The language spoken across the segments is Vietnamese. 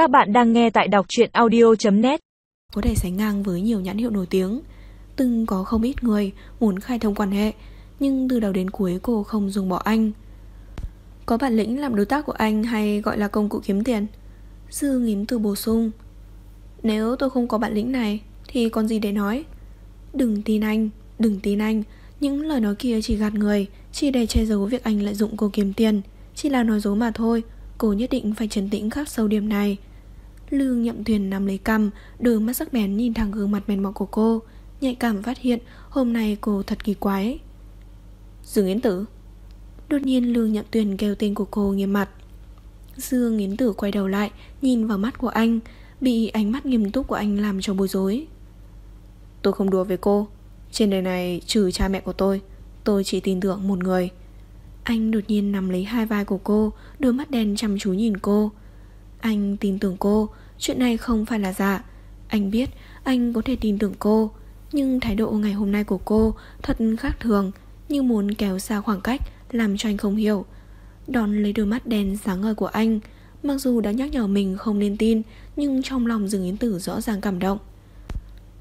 Các bạn đang nghe tại đọc truyện audio.net Có thể sánh ngang với nhiều nhãn hiệu nổi tiếng. Từng có không ít người muốn khai thông quan hệ Nhưng từ đầu đến cuối cô không dùng bỏ anh. Có bản lĩnh làm đối tác của anh hay gọi là công cụ kiếm tiền? Dư nghiến từ bổ sung. Nếu tôi không có bản lĩnh này Thì còn gì để nói? Đừng tin anh, đừng tin anh. Những lời nói kia chỉ gạt người Chỉ để che giấu việc anh lợi dụng cô kiếm tiền. Chỉ là nói dối mà thôi. Cô nhất định phải trấn tĩnh khắc sâu điểm này. Lương nhậm thuyền nằm lấy cằm Đôi mắt sắc bén nhìn thẳng gương mặt mệt mỏi của cô, Nhạy cảm phát hiện Hôm nay cô thật kỳ quái. Dương Yến Tử. Đột nhiên Lương nhậm tuyền kêu tên của cô nghiêm mặt. Dương Yến Tử quay đầu lại, Nhìn vào mắt của anh, Bị ánh mắt nghiêm túc của anh làm cho bối rối. Tôi không đùa với cô, Trên đời này trừ cha mẹ của tôi Tôi chỉ tin tưởng một người. Anh đột nhiên nắm lấy hai vai của cô, Đôi mắt đen chăm chú nhìn cô. Anh tin tưởng cô, Chuyện này không phải là giả. Anh biết anh có thể tin tưởng cô, Nhưng thái độ ngày hôm nay của cô Thật khác thường, Như muốn kéo xa khoảng cách, Làm cho anh không hiểu. Đón lấy đôi mắt đen sáng ngời của anh, Mặc dù đã nhắc nhở mình không nên tin, Nhưng trong lòng Dương Yến Tử rõ ràng cảm động.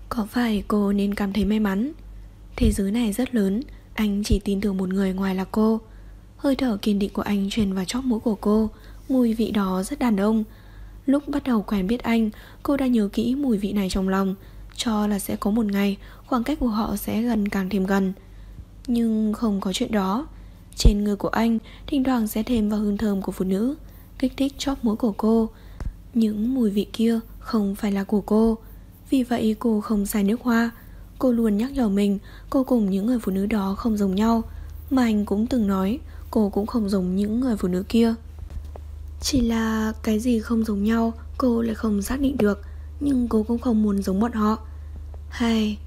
Có phải cô nên cảm thấy may mắn? Thế giới này rất lớn, Anh chỉ tin tưởng một người ngoài là cô. Hơi thở kiên định của anh truyền vào chóp mũi của cô Mùi vị đó rất đàn ông. Lúc bắt đầu quen biết anh, Cô đã nhớ kỹ mùi vị này trong lòng, Cho là sẽ có một ngày Khoảng cách của họ sẽ gần càng thêm gần. Nhưng không có chuyện đó. Trên người của anh, Thỉnh thoảng sẽ thêm vào hương thơm của phụ nữ, Kích thích chóp mũi của cô. Những mùi vị kia không phải là của cô. Vì vậy cô không xài nước hoa. Cô luôn nhắc nhở mình Cô cùng những người phụ nữ đó không giống nhau. Mà anh cũng từng nói, Cô cũng không giống những người phụ nữ kia. Chỉ là cái gì không giống nhau, Cô lại không xác định được, Nhưng cô cũng không muốn giống bọn họ. Hay,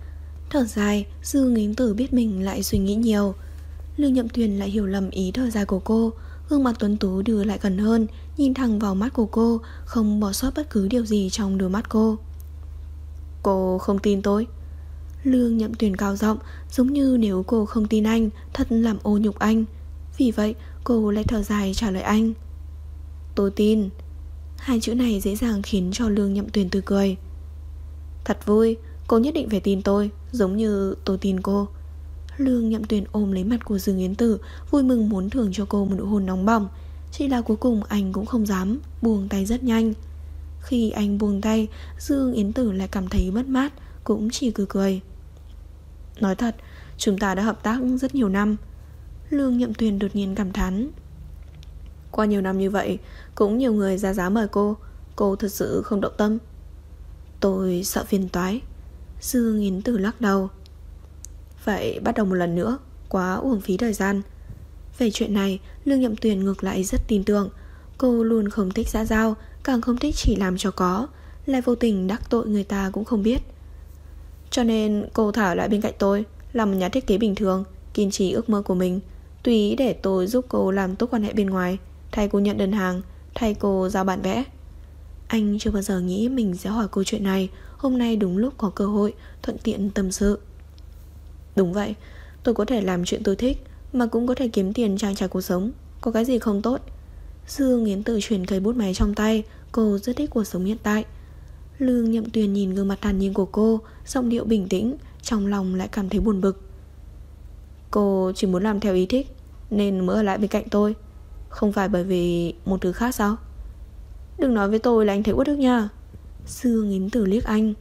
Thở dài Dư nghiến tử biết mình lại suy nghĩ nhiều. Lương nhậm thuyền lại hiểu lầm ý thở dài của cô, Gương mặt tuấn tú đưa lại gần hơn, Nhìn thẳng vào mắt của cô, Không bỏ sót bất cứ điều gì trong đôi mắt cô. Cô không tin tôi. Lương nhậm tuyển cao giọng, Giống như nếu cô không tin anh, Thật làm ô nhục anh. Vì vậy, cô lại thở dài trả lời anh. Tôi tin. Hai chữ này dễ dàng khiến cho Lương nhậm tuyền tươi cười. Thật vui, Cô nhất định phải tin tôi, Giống như tôi tin cô. Lương nhậm tuyền ôm lấy mặt của Dương Yến Tử, Vui mừng muốn thưởng cho cô một nụ hôn nóng bỏng. Chỉ là cuối cùng anh cũng không dám Buông tay rất nhanh. Khi anh buông tay, Dương Yến Tử lại cảm thấy mất mát, Cũng chỉ cười cười. Nói thật, Chúng ta đã hợp tác rất nhiều năm. Lương nhậm tuyền đột nhiên cảm thán. Qua nhiều năm như vậy, Cũng nhiều người ra giá mời cô. Cô thật sự không động tâm. Tôi sợ phiền toái. Dương Yến Tử lắc đầu. Vậy bắt đầu một lần nữa, Quá uổng phí thời gian. Về chuyện này, Lương Nhậm Tuyền ngược lại rất tin tưởng. Cô luôn không thích xã giao, Càng không thích chỉ làm cho có. Lại vô tình đắc tội người ta cũng không biết. Cho nên cô thả lại bên cạnh tôi, Làm một nhà thiết kế bình thường, Kiên trì ước mơ của mình. Tùy để tôi giúp cô làm tốt quan hệ bên ngoài Thay cô nhận đơn hàng, Thay cô giao bản vẽ. Anh chưa bao giờ nghĩ mình sẽ hỏi cô chuyện này. Hôm nay đúng lúc có cơ hội, Thuận tiện tâm sự. Đúng vậy, Tôi có thể làm chuyện tôi thích, Mà cũng có thể kiếm tiền trang trải cuộc sống. Có cái gì không tốt? Dương Yến tự chuyển cây bút máy trong tay, Cô rất thích cuộc sống hiện tại. Lương nhậm tuyền nhìn gương mặt thản nhiên của cô, Giọng điệu bình tĩnh, Trong lòng lại cảm thấy buồn bực. Cô chỉ muốn làm theo ý thích, Nên mới ở lại bên cạnh tôi. Không phải bởi vì một thứ khác sao? Đừng nói với tôi là anh thấy uất ức nha. Sư nghiến tử liếc anh.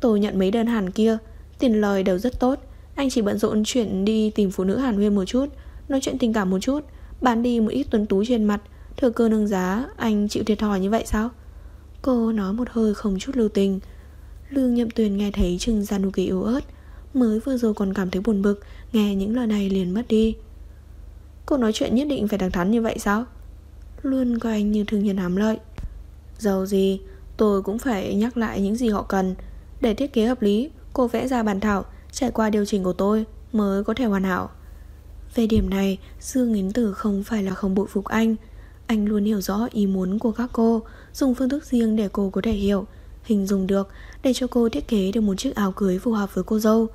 Tôi nhận mấy đơn hàng kia, Tiền lời đều rất tốt. Anh chỉ bận rộn chuyện đi tìm phụ nữ Hàn Huyên một chút, Nói chuyện tình cảm một chút, Bán đi một ít tuấn tú trên mặt. Thừa cơ nâng giá, Anh chịu thiệt thòi như vậy sao? Cô nói một hơi không chút lưu tình. Lương nhậm tuyền nghe thấy trưng ra nụ cười yếu ớt, Mới vừa rồi còn cảm thấy buồn bực, Nghe những lời này liền mất đi. Cô nói chuyện nhất định phải thẳng thắn như vậy sao? Luôn coi anh như thương nhân hám lợi. Dầu gì, Tôi cũng phải nhắc lại những gì họ cần. Để thiết kế hợp lý, Cô vẽ ra bản thảo, Trải qua điều chỉnh của tôi Mới có thể hoàn hảo. Về điểm này, Dương Yến Tử không phải là không bội phục anh. Anh luôn hiểu rõ ý muốn của các cô, Dùng phương thức riêng để cô có thể hiểu, Hình dung được, Để cho cô thiết kế được một chiếc áo cưới phù hợp với cô dâu.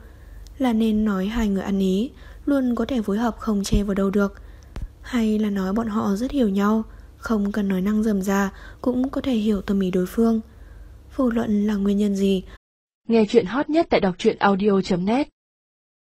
Là nên nói hai người ăn ý Luôn có thể phối hợp không chê vào đâu được. Hay là nói bọn họ rất hiểu nhau, Không cần nói năng dầm ra, Cũng có thể hiểu tâm ý đối phương. Vô luận là nguyên nhân gì? Nghe chuyện hot nhất tại đọc truyện audio.net